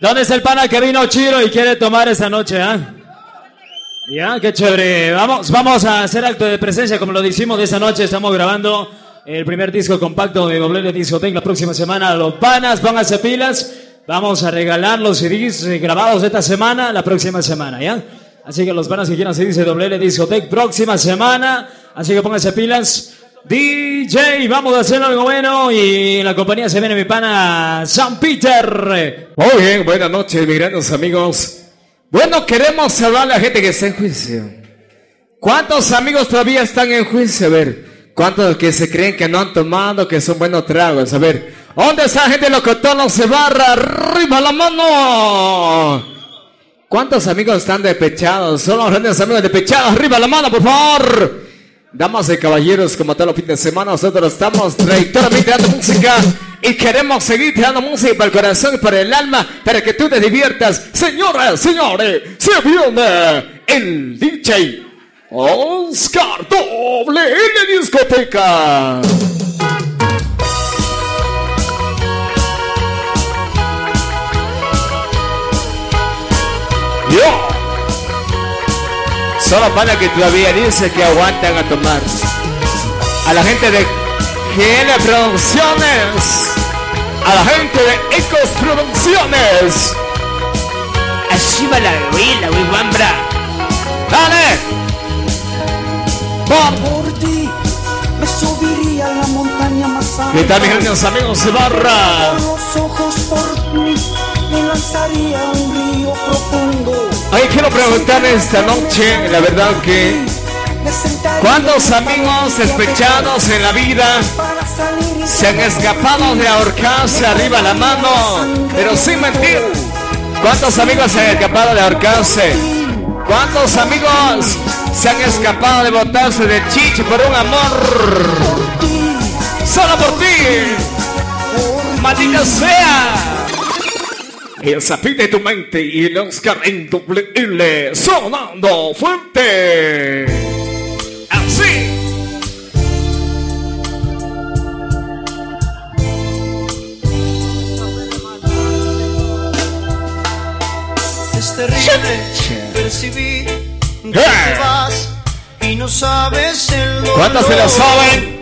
¿Dónde está el pana que vino Chiro y quiere tomar esta noche, ah? Ya, qué chévere. Vamos, vamos a hacer acto de presencia, como lo decimos de esta noche. Estamos grabando el primer disco compacto de Doble Discotech la próxima semana. Los panas, pónganse pilas. Vamos a regalar los CDs grabados esta semana, la próxima semana, ¿ya? Así que los panas que quieran seguirse Doble Discotech próxima semana. Así que pónganse pilas. DJ, vamos a hacer algo bueno y la compañía se viene mi pana San Peter. Muy bien, buenas noches, mis grandes amigos. Bueno, queremos salvar a la gente que está en juicio. ¿Cuántos amigos todavía están en juicio? A ver, ¿cuántos que se creen que no han tomado, que son buenos tragos? A ver, ¿dónde está la gente no se barra? ¡Arriba la mano! ¿Cuántos amigos están despechados? Son los grandes amigos despechados. ¡Arriba la mano, por favor! Damas y caballeros, como todos los fines de semana, nosotros estamos trayectoriamente dando música y queremos seguir dando música para el corazón y para el alma, para que tú te diviertas. Señoras, señores, se viene el DJ Oscar Doble en discoteca. Solo para que todavía dice que aguantan a tomar. A la gente de GL Producciones. A la gente de Ecos Producciones. Así va la huila, Wambra. ¡Dale! Por ti me subiría a la montaña más alta. ¿Qué tal, mis grandes amigos de barra? Los ojos por mí me lanzaría a un río profundo. Ay, quiero preguntar esta noche, la verdad que ¿Cuántos amigos despechados en la vida se han escapado de ahorcarse arriba la mano? Pero sin mentir. ¿Cuántos amigos se han escapado de ahorcarse? ¿Cuántos amigos se han escapado de botarse de chichi por un amor? Solo por ti. Maldita sea. El zapite de tu mente y el Oscar en doble L sonando fuerte. Así. Es terrible percibir que te vas y no sabes el dolor ¿Cuántos se lo saben?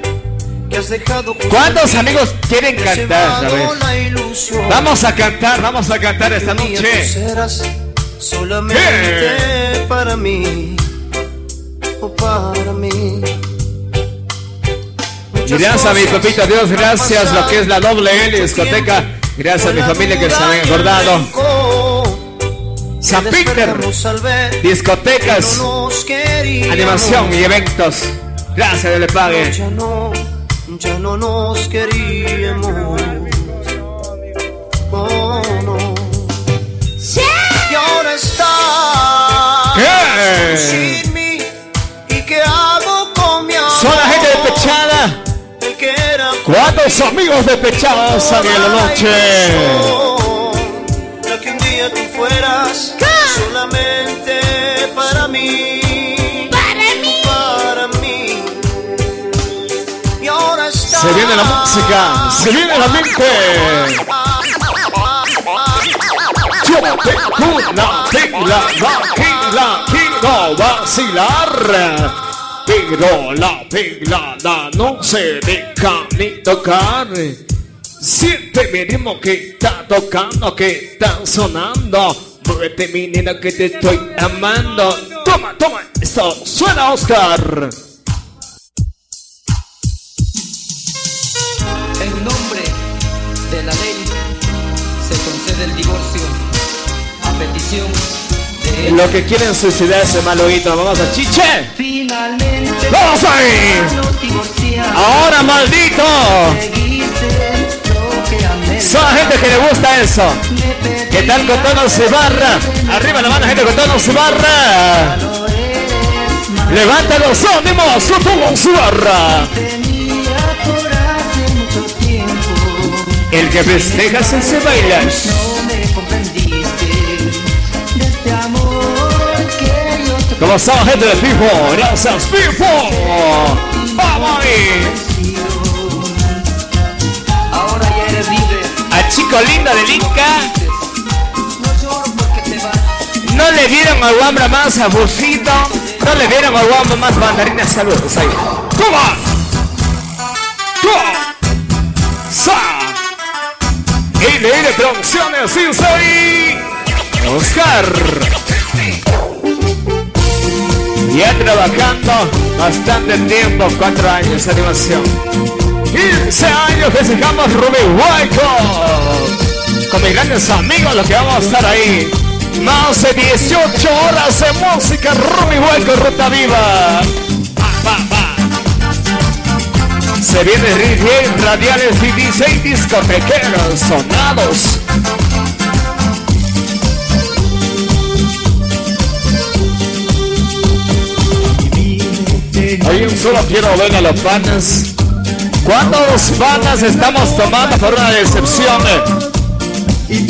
¿Cuántos amigos quieren cantar? la ilusión Vamos a cantar, vamos a cantar esta noche. solamente para mí o para mí Gracias a mi papito Dios, gracias lo que es la doble L discoteca. Gracias a mi familia que se han acordado. San Peter, ver discotecas, animación y eventos. Gracias, Dios le pague. Ya no, nos queríamos. Oh, no. Y ahora está ¿Qué? sin mí. ¿Y qué hago con mi amor? Son la gente despechada. ¿Cuántos amigos despechados han en la noche? Se viene la música, se viene la mente. Yo tengo una pila, la quiero vacilar. Pero la pelada no se deja ni tocar. Siente mi ritmo que está tocando, que está sonando. Muévete mi nena que te estoy amando. Toma, toma, esto suena Oscar. Divorcio a petición de Lo que quieren suicidarse, maloito. Vamos a chiche. Finalmente ¡Vamos ahí! Ahora, maldito. Son gente que le gusta eso. ¿Qué tal con tono se barra? Arriba la mano, gente con tono se barra. Levanta los ánimos, tono se barra. El que festeja se se baila. ¿Cómo está la gente de Pipo? Gracias, Pipo. Vamos ahí. Ahora ya eres libre. A chico linda del Inca. le dieron al Wambra más abusito. No le dieron al Wambra más bandarinas. Saludos ahí. ¡Toma! ¡Toma! ¡Sa! LL Producciones, sí, soy Oscar. Ya trabajando bastante tiempo, cuatro años, animación. 15 años festejamos Ruby Huayco. Con mis grandes amigos, los que vamos a estar ahí. Más de 18 horas de música, Ruby Huayco, Ruta Viva. Se viene DJ radiales y 16 discotequeros sonados. Hay un solo quiero ver a los panas. ¿Cuántos panas estamos tomando por una decepción?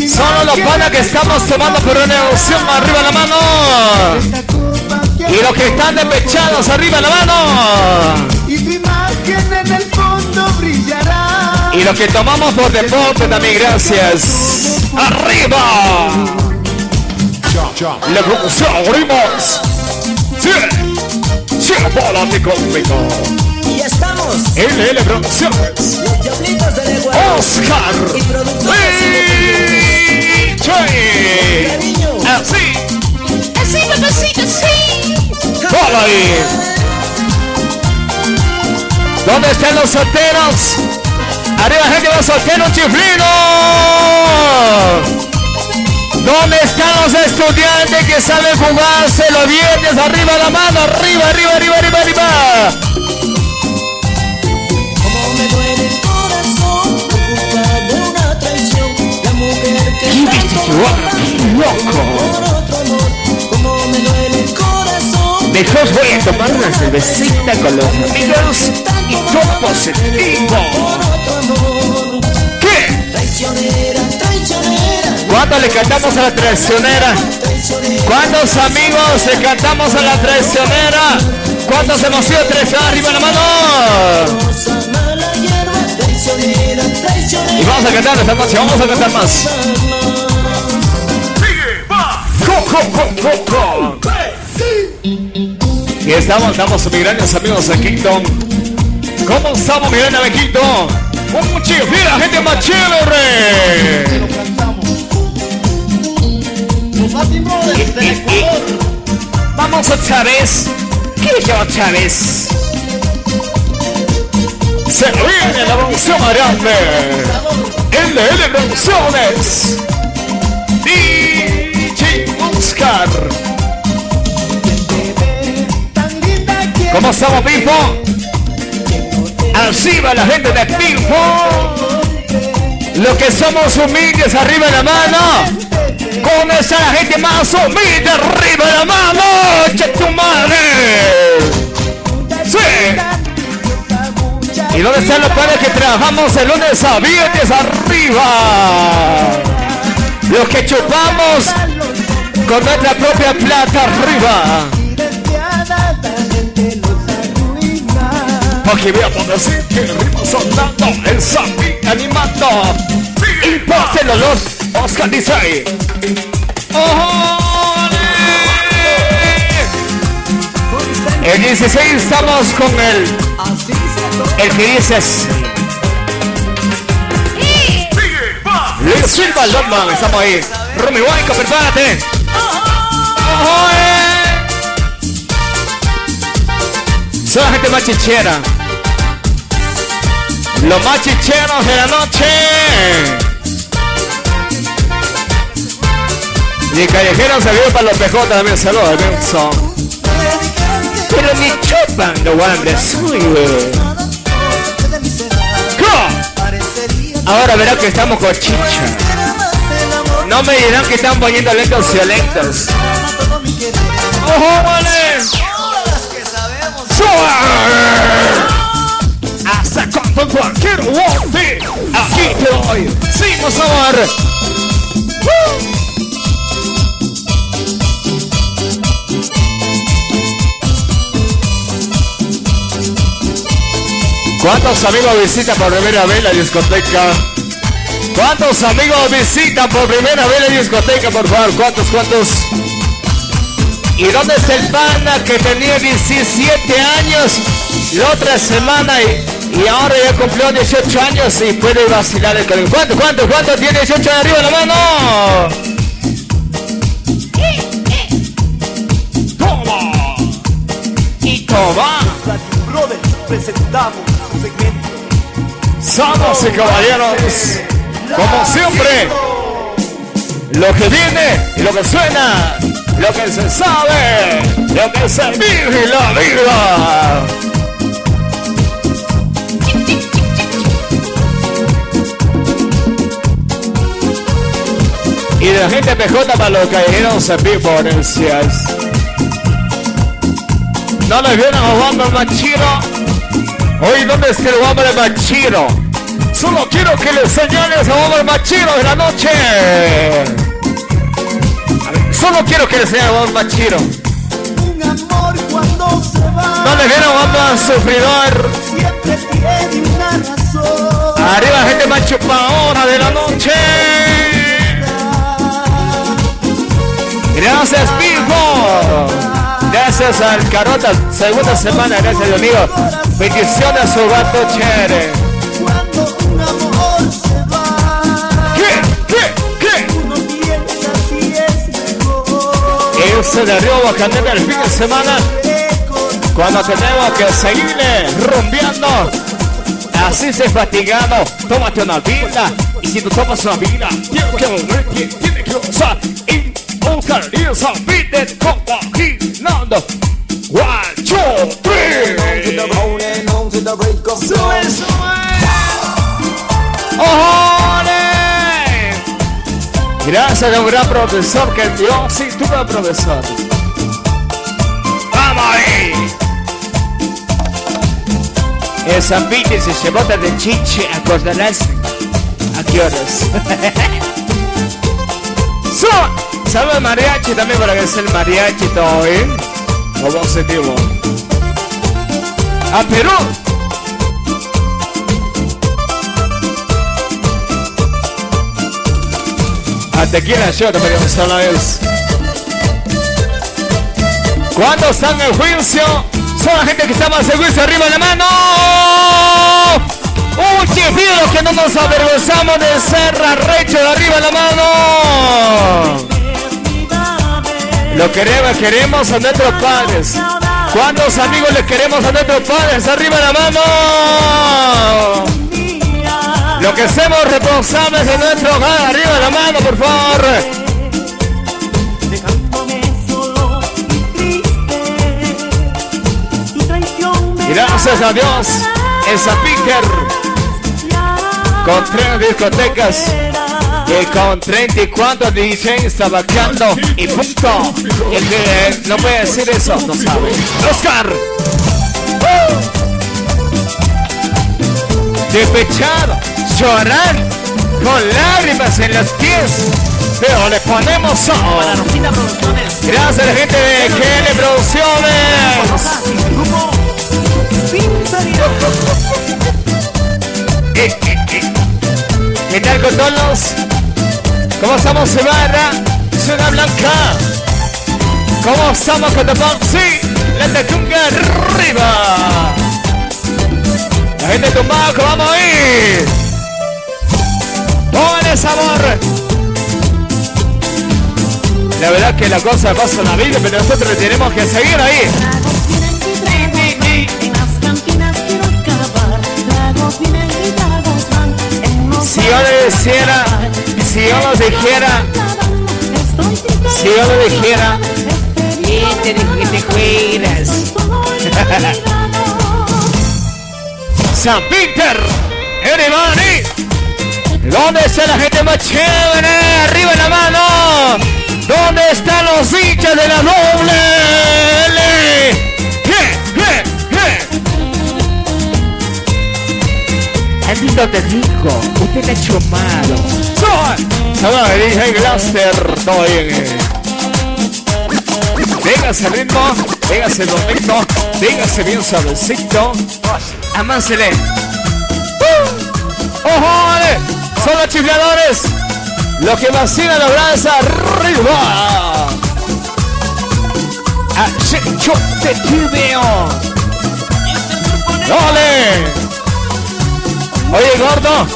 Solo los panas que estamos tomando por una decepción, arriba la mano. Y los que están despechados, arriba la mano. Y tu imagen en el fondo brillará. Y los que tomamos por deporte también, gracias. ¡Arriba! La producción, abrimos. Sí, volate conmigo. Y estamos, LL Producciones. los diablitos del Ecuador. Oscar. Y productores. Así. Así, papacito, sí. Todo ahí. ¿Dónde están los solteros? Arriba gente los solteros chiflinos. ¿Dónde están los estudiantes que saben jugarse los viernes? Arriba la mano, arriba, arriba, arriba, arriba, arriba. Como me duele el corazón por culpa de una traición. La mujer que tanto loco? por otro amor. Como me duele el corazón. Mejor voy a tomar una cervecita con los amigos y todo positivo. ¿Cuánto le cantamos a la traicionera? ¿Cuántos amigos le cantamos a la traicionera? ¿Cuántos hemos sido traicionados? Arriba la mano. Y vamos a cantar esta noche, vamos a cantar más. Y estamos, estamos mis grandes amigos de Quito. ¿Cómo estamos, mi grande de Quito? Un mira, gente más chévere. Vamos otra vez. ¿Qué otra vez? Se viene la producción grande. LL Producciones. DJ Oscar. ¿Cómo estamos, Pipo? Arriba la gente de Pipo. Los que somos humildes, arriba la mano. ¿Cómo está la gente más humilde? Arriba la mano. ¡Che tu madre! Sí. ¿Y dónde están los padres que trabajamos de lunes a viernes? Arriba. Los que chupamos con nuestra propia plata arriba. Porque veamos decir que ritmo sonando, el zombie animando. Y pásenlo los Oscar. ¡Ole! El 16 estamos con el, el que dice así. Luis Silva London, estamos ahí. Rumi Huayco, prepárate. Son la gente más chichera. Los más chicheros de la noche. Y callejeros se vio para los PJ también. Saludos, Benson. Pero ni chupan los guantes. Uy. Ahora verán que estamos con chicha. No me dirán que están poniendo lentos violentos. ¡Ojo, vale! ¡Suave! Hasta cuando cualquier bote Aquí te doy favor ¿Cuántos amigos visitan por primera vez la discoteca? ¿Cuántos amigos visitan por primera vez la discoteca, por favor? ¿Cuántos, cuántos? ¿Y dónde está el panda que tenía 17 años la otra semana y, y ahora ya cumplió 18 años y puede vacilar el colegio? ¿Cuánto, cuánto, cuánto tiene 18 de arriba la mano? Toma. Y toma. Brother, presentamos Damas y caballeros, como siempre, lo que viene y lo que suena, lo que se sabe, lo que se vive y la vida. Y de la gente PJ para los callejeros epiponencias. No les vienen a Wamba Machiro. Hoy, ¿dónde está el Wamba Machiro? Solo quiero que le señales a Wamba Machiro de la noche. Ver, Solo quiero que le señales a Wamba Machiro. Un amor cuando se va. No le viene a Sufridor. Siempre tiene una razón. Arriba, gente más chupadora de la noche. Gracias, Pico. Gracias al Carota. Segunda semana, gracias, Dios mío. Bendiciones a su gato chere. Cuando un amor se va. ¿Qué? ¿Qué? ¿Qué? Uno piensa si es mejor. Ese de Río Bacanera el fin de semana. Cuando tenemos que seguirle rumbeando. Así se fatigado. Tómate una vida. Y si tú tomas una vida, tienes que volver, tienes tiene que usar. Y buscar esa vida compaginando. One, two, three. Sube, sube. ¡Ojones! Gracias a un gran profesor que dio. Tú gran profesor. ¡Vamos ahí! Esa si se bota de chiche, acordarás a qué horas. Salve mariachi también para que sea el mariachi todo, ¿eh? Como objetivo. A Perú. A Tequila Shot también a la vez. ¿Cuándo están en juicio? Son la gente que está más en juicio. Arriba la mano. Un chiflido que no nos avergonzamos de ser arrecho de arriba la mano. Lo queremos, queremos a nuestros padres. ¿Cuántos amigos le queremos a nuestros padres? Arriba la mano. Lo que hacemos responsables de nuestro hogar. Arriba la mano, por favor. Gracias a Dios. Esa Picker con tres discotecas y con 34 DJs trabajando y punto. Y el que no puede decir eso no sabe. Oscar. ¡Uh! Despechado, llorando, con lágrimas en los pies. Pero le ponemos son. Gracias a la gente de GL Producciones. Eh, eh, eh. ¿Qué tal con todos? ¿Cómo estamos, Ibarra? Ciudad Blanca. ¿Cómo estamos Boxy? La Tacunga arriba. La gente de Tumbaco, vamos ahí. Póngale sabor. La verdad que la cosa pasa en la vida, pero nosotros tenemos que seguir ahí. Si yo le si yo lo dijera, si yo lo dijera, y te te fueras. San Peter, everybody. ¿Dónde está la gente más chévere? Arriba la mano. ¿Dónde están los hinchas de la doble L? Je! Andito te dijo, usted le ha hecho malo. Soy. Saludos, DJ Blaster. Todo bien, eh. Véngase ritmo, véngase domingo, véngase bien suavecito. Amánsele. ¡Uh! ¡Ojo! vale! Son los chifladores. Los que vacilan la brasa arriba. Acecho de tibio. ¡Dale! Oye, gordo.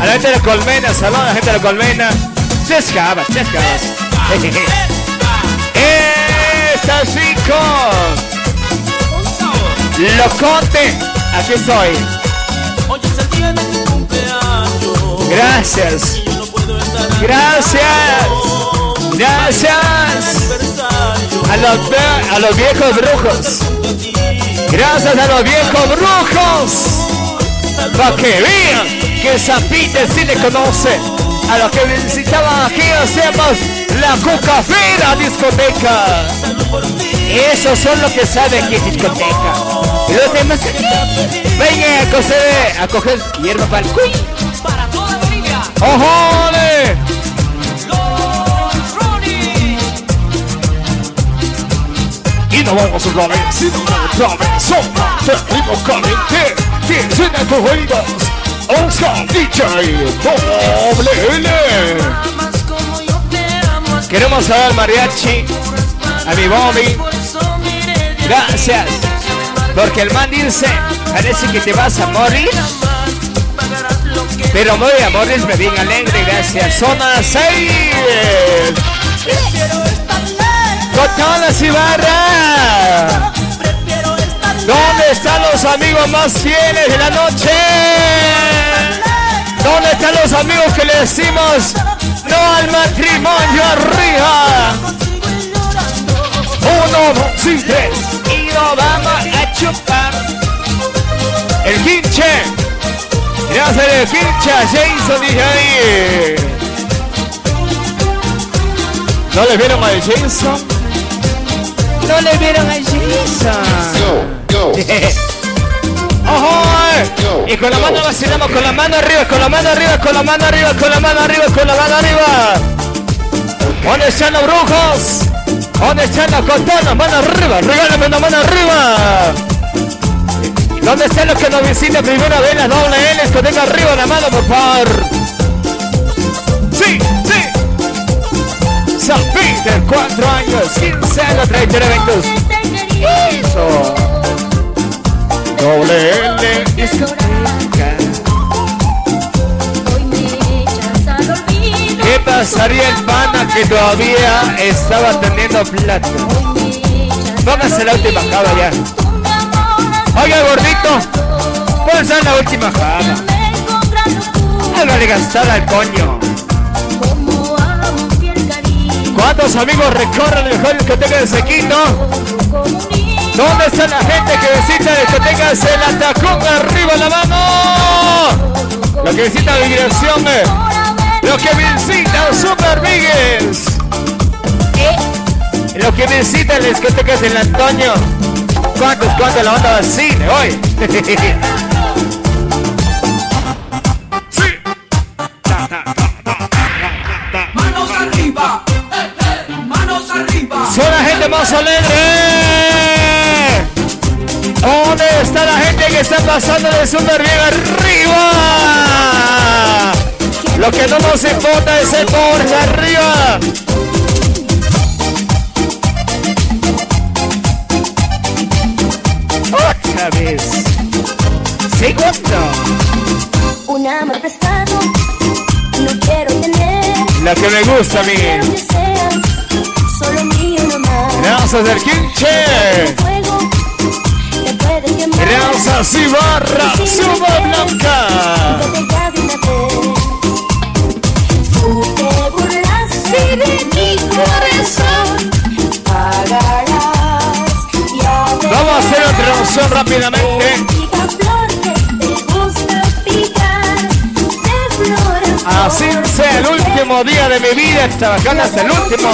A la gente de la colmena, saludos a la gente de la colmena. Chescabas, chescabas. ¡Estás rico! Locote, aquí estoy. Gracias. Gracias. Gracias. A los, a los viejos brujos. Gracias a los viejos brujos. Para que vean que Zapite sí le conoce. A los que visitaban aquí hacemos la cucafera discoteca. Esos son los que saben que es discoteca. Y los demás, vengan a coger, a coger hierba para el cuy. Para toda Bolivia. ¡Ojole! Los Ronnie. Y no vamos otra vez. Sopla, seguimos caliente. Tus oídos. Queremos saber mariachi, a mi Bobby. Gracias. Porque el man dice, parece que te vas a morir. Pero me voy a morirme bien alegre, gracias. Zona 6. Prefiero estar lejos. Con todas. ¿Dónde están los amigos más fieles de la noche? ¿Dónde están los amigos que le decimos no al matrimonio arriba? Uno, dos y tres. Y nos vamos a chupar. El quinche. Gracias el quinche a Jason dice ahí. ¿No le vieron al Jason? ¿No le vieron al Jason? ¡Ojo! eh! Y con la mano vacilamos, con la mano arriba, con la mano arriba, con la mano arriba, con la mano arriba, con la mano arriba. ¿Dónde están los brujos? ¿Dónde están los cotanos? Mano arriba, regálame una mano arriba. ¿Dónde están los que nos visitan primera vez las doble L? Que tenga arriba la mano, por favor. Sí, sí. San Peter, 4 años, 15 años, 30 eventos. Eso. Doble L. ¿Qué pasaría el pana que todavía estaba teniendo plata? Póngase la última java ya. Oiga, gordito, póngase la última java. Hágale gastada al coño. ¿Cuántos amigos recorren el mejor discoteca de Sequito? ¿Dónde está la gente que visita discotecas en la tacón arriba la mano? Los que visitan la migración, los que visitan Super Miguels. Los que visitan las discotecas en Antonio. ¿Cuántos, cuántos la banda vacile hoy? Que está pasando de súper bien arriba? Lo que no nos importa es el pobre arriba. Otra vez. Segundo. Un amor prestado. No quiero tener. La que me gusta a mí. solo mío nomás. Gracias del quinche. Blanca. Y ahora Vamos a hacer otra opción rápidamente. Así sea el último día de mi vida, trabajando hasta el último.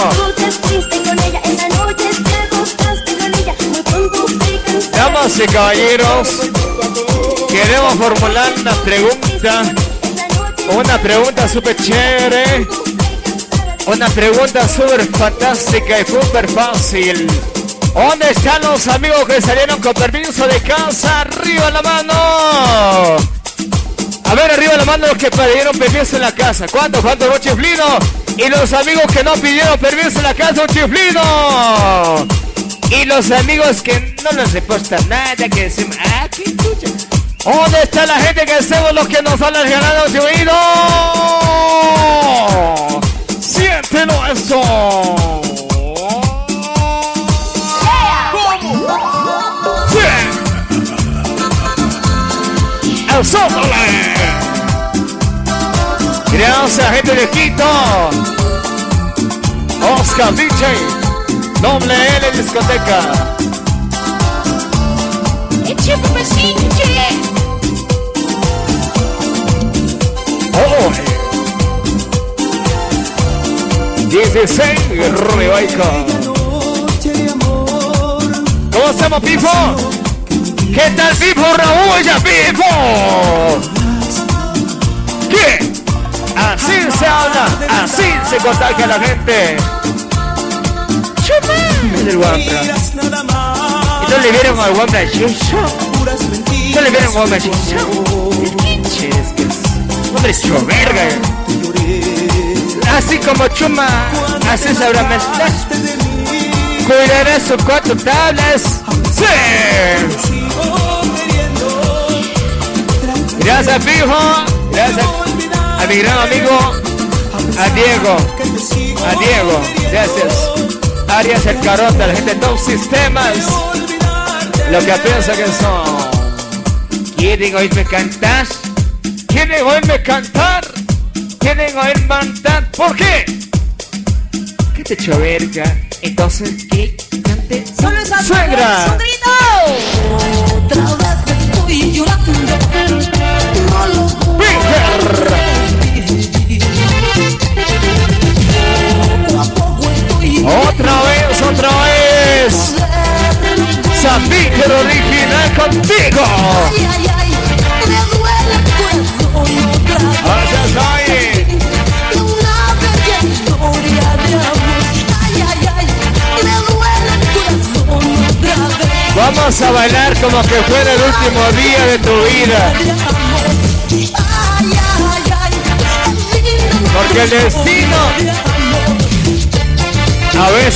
Damas y caballeros, queremos formular una pregunta, una pregunta súper chévere, una pregunta súper fantástica y súper fácil. ¿Dónde están los amigos que salieron con permiso de casa? ¡Arriba la mano! A ver, arriba la mano los que pidieron permiso en la casa. ¿Cuántos? ¿Cuántos? ¿Un chiflido? Y los amigos que no pidieron permiso en la casa, un chiflido. Y los amigos que no nos repostan nada, que decimos, ah, qué. ¿Dónde está la gente que hacemos los que nos han ganado de oído? Siéntelo eso. Sí. El sótole. Gracias, gente de Quito. Oscar DJ. Doble L discoteca. Oh. 16 Rubaico. ¿Cómo estamos, Pifo? ¿Qué tal, Pifo, Raúl? ¡Ya, Pifo! ¿Qué? Así se habla, así se contagia la gente. ¡Chuma! El guambra. ¿Y no le vieron al chicho? ¿No le vieron al es? Hombre, hecho verga. Así como Chuma, así sabrá mezclar. Cuidará sus cuatro tablas. ¡Sí! Gracias, Pijo. Gracias a mi gran amigo, a Diego. A Diego. Gracias. Arias el Carota, la gente de Top Sistemas. Lo que piensa que son. ¿Quieren oírme cantar? ¿Quieren oírme cantar? ¿Quieren oírme cantar? ¿Por qué? ¿Qué te echó verga? Entonces, ¿qué cante? Solo esa ¡Suegra! ¡Sondrito! Otra vez. Samíker original contigo. Vamos a bailar como que fuera el último día de tu vida. Ay, ay, ay, Porque el destino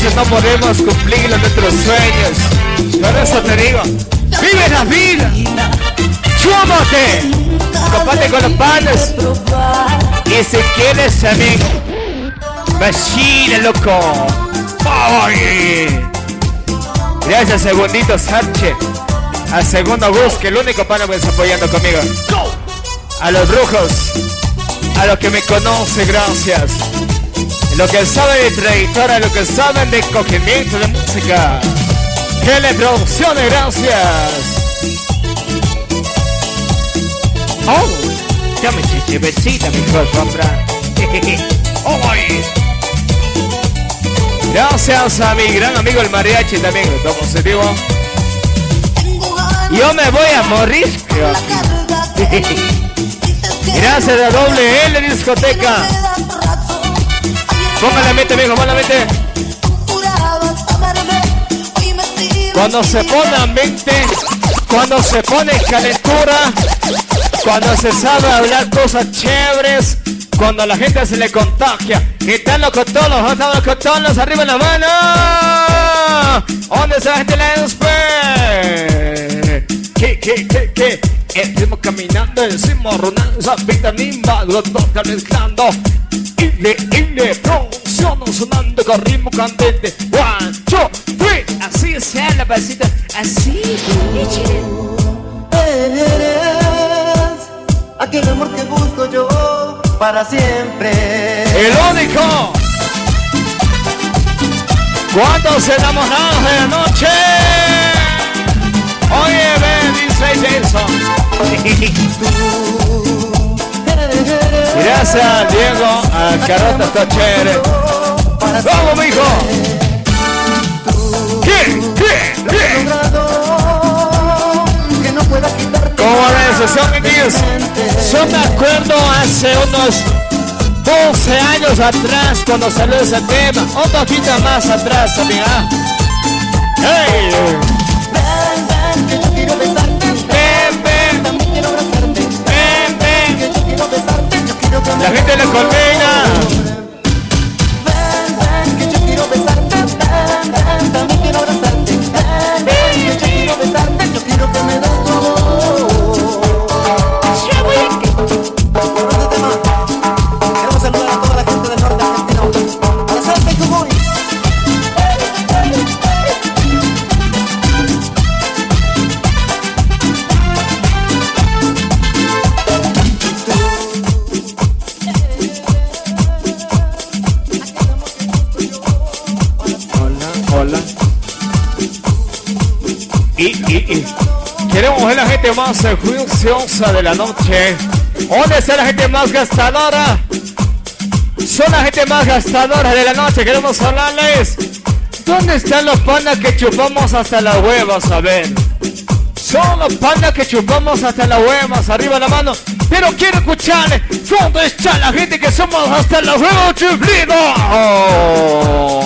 veces no podemos cumplir nuestros sueños. Por eso te digo, vive la vida. Chúmate. Comparte con los panes. Y si quieres amigo, vacila loco. Ay. Gracias segundito Sánchez. A segundo Gus, que el único pana que está apoyando conmigo. A los brujos. A los que me conocen, gracias. Lo que saben de trayectoria, lo que saben de cogimiento de música. Que le producciones, gracias. Oh, dame chichibecita, mi compra. ¡Ay! Gracias a mi gran amigo el mariachi también, lo positivo. Yo me voy a morir. Gracias a doble L discoteca. Ponga la mente, ponga la mente. Cuando se pone ambiente, cuando se pone calentura, cuando se sabe hablar cosas chéveres, cuando a la gente se le contagia. Están los cotolos, están los cotolos, arriba la mano. ¿Dónde está la gente de ¿Qué, qué, qué, qué? Estamos caminando encima, rodando esa vitamina, los dos mezclando. Ile, ile, producción sonando con ritmo candente. One, two, three. Así sea la pasita, así. Eres aquel amor que busco yo para siempre. El único. ¿Cuántos enamorados de la noche? Oye, Gracias, Diego. A Carota está chévere. ¡Vamos, mijo! ¿Qué? ¿Qué? ¿Qué? Que no pueda quitarte ¿Cómo es eso, amigos? Yo me acuerdo hace unos 12 años atrás cuando salió ese tema. Un poquito más atrás también, ¿ah? ¡Hey! La gente de la colmena. Y. Queremos ver la gente más juiciosa de la noche. ¿Dónde está la gente más gastadora? Son la gente más gastadora de la noche. Queremos hablarles. ¿Dónde están los pandas que chupamos hasta las huevas? A ver. Son los pandas que chupamos hasta las huevas. Arriba la mano. Pero quiero escucharle. ¿Dónde está la gente que somos hasta las huevas chuflidos? Oh.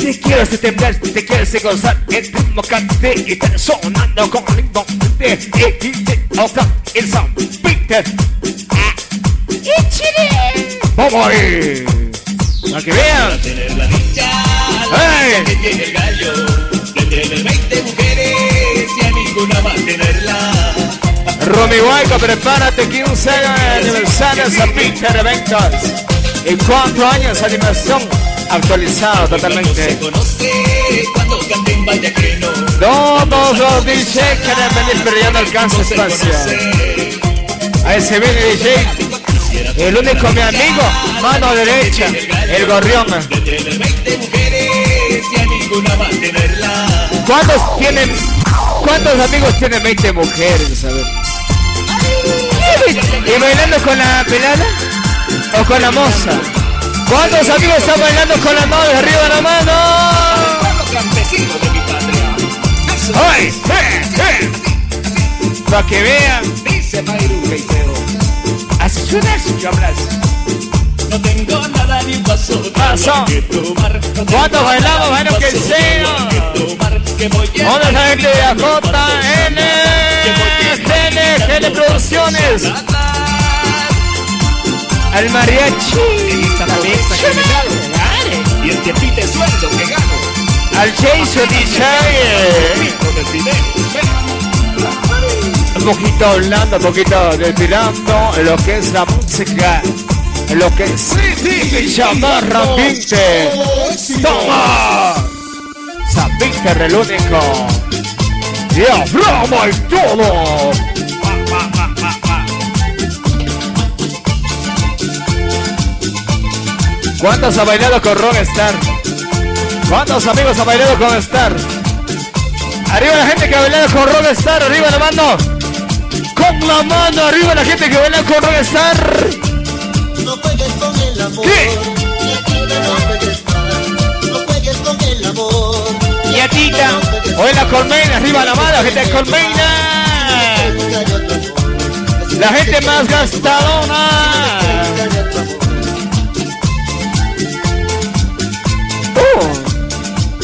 Te quiero hacer temblar, te quiero hacer gozar El ritmo cante y está sonando con ritmo de DJ Oka, el San Peter Ah, y Chile Vamos ahí. Para que vean tener la dicha, la ¡Ey! dicha que tiene el gallo, de tener 20 mujeres y a ninguna. Romy prepárate 15 aniversario de San Peter Eventos. Y cuatro años de animación actualizado se totalmente. Todos los DJ quieren venir pero ya no alcanza se espacio conoce. A ese viene DJ El único mi amigo, mano derecha, el gorrión. De tener 20 mujeres y a ninguna mantenerla. ¿Cuántos tienen, cuántos amigos tienen 20 mujeres? A ver. ¿Y bailando con la pelada? ¿O con la moza? ¿Cuántos amigos están bailando con la novia? ¡Arriba la mano! De mi patria. Eso ¡Ay! ¡Eh! ¡Eh! Para que vean. dice Mayru Reitero. Así suena si hablas. No tengo nada ni un vaso de Paso. que tomar. No tengo ¿Cuántos bailamos? Bueno, que sea. agua que tomar, que voy a ¿Dónde está la gente de llevar un AJ, vaso N, GN, GN Producciones? Al mariachi. Que me trago. Y el tiempite sueldo que gano. Al Jason DJ. Un poquito hablando, un poquito desfilando en lo que es la música. Lo que es sí, chamarra. ¡Toma! San Víctor el único. Y hablamos y todo. ¿Cuántos ha bailado con Rockstar? ¿Cuántos amigos ha bailado con Star? Arriba la gente que ha bailado con Rockstar, arriba la mano. Con la mano, arriba la gente que baila con Rockstar. No juegues con el amor. ¿Qué? No juegues más. No juegues con el amor. Y a Tita. Hoy la colmena, arriba la mano, gente de colmena. La gente más gastadona.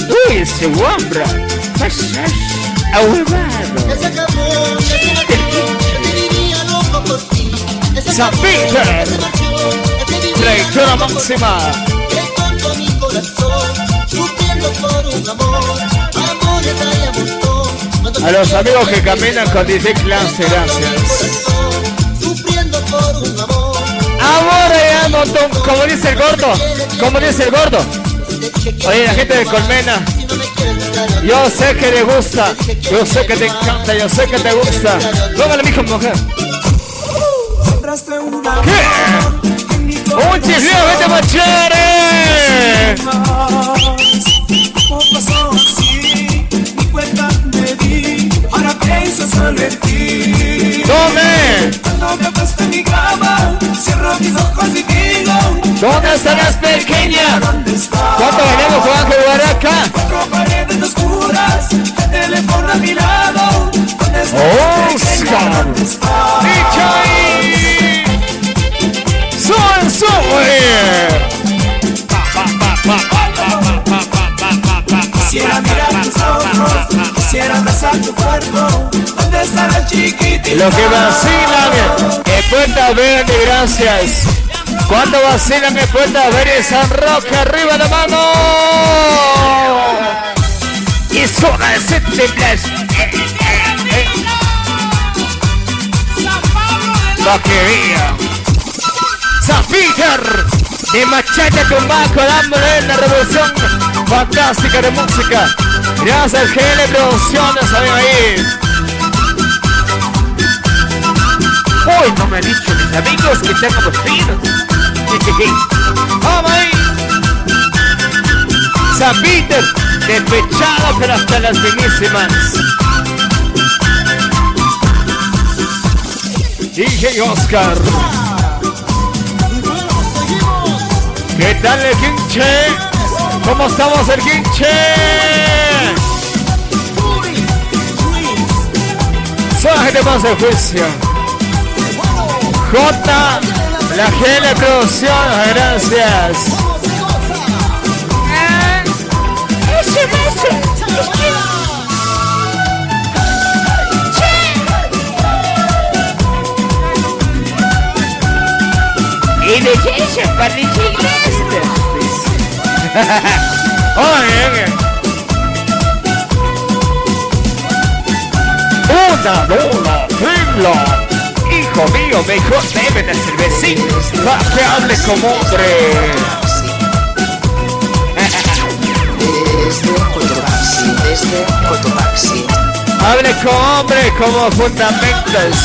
Amor. Acabó, loco por ti. San Peter. ese vivía Trayectoria loco por ti. máxima. Que tonto mi corazón, sufriendo por un amor. Amores hay a montón. Cuando A los amigos que caminan con DJ Clase, mi gracias. corazón, Sufriendo por un amor. Montón, como dice el gordo, como dice el gordo. Oye, la gente de Colmena, yo sé que le gusta, yo sé que te encanta, yo sé que te gusta. Póngale mi mujer. ¿Qué? ¡Un chifleo, vete ti. ¡Tome! Cuando me en mi cama, cierro mis ojos y ¿Dónde estarás pequeña? ¿dónde estás? ¿Cuánto Juan que jugar acá? Cuatro paredes oscuras, el teléfono a mi lado, ¿dónde estás? pequeña? Oscar. ¿Dónde Quisiera mirar tus ojos, quisiera abrazar tu cuerpo, ¿dónde estará el chiquitito? Lo que vacilan en Puerta Verde, gracias. ¿Cuánto vacilan en Puerta Verde San Roque? ¡Arriba la mano! Y zona de septiembre. Lo que vean. San Peter de Machete Tumbaco dándole la revolución fantástica de música. Gracias GL Producciones, amigo ahí. Hoy no me han dicho mis amigos que tengo vestidos. Vamos ahí. a Peter, despechado pero hasta las finísimas. DJ Oscar. ¿Qué tal el quinche? ¿Cómo estamos el quinche? Son la gente más de juicio. J, la GL Producción, gracias. Y de Jason para. Oye, Una bola, mío, mejor deben de ser vecinos para que hable como hombre. Desde Cotopaxi, desde Cotopaxi. Hable como hombre, como fundamentos.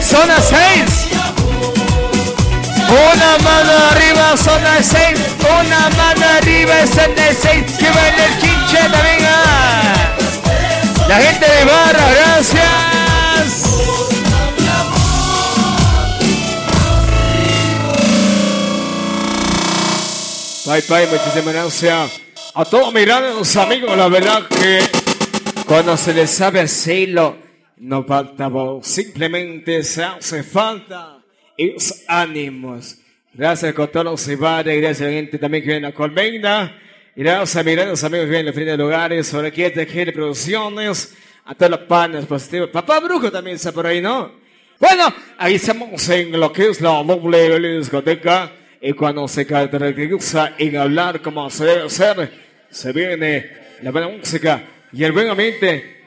Zona 6. Una mano arriba, zona 6. Una mano arriba, zona 6. Que va en el quinche también. La gente de barra, gracias. Bye bye, muchísimas gracias a todos mis grandes amigos. La verdad que cuando se les sabe hacerlo, no falta voz, simplemente se hace falta esos ánimos. Gracias con todos los ibares, gracias a la gente también que viene a Colmeina. Gracias a mis amigos que vienen de frente de lugares, de GL Producciones, a todos los panes positivos. Papá Brujo también está por ahí, ¿no? Bueno, ahí estamos en lo que es la doble discoteca. Y cuando se caracteriza en hablar como se debe hacer, se viene la buena música y el buen ambiente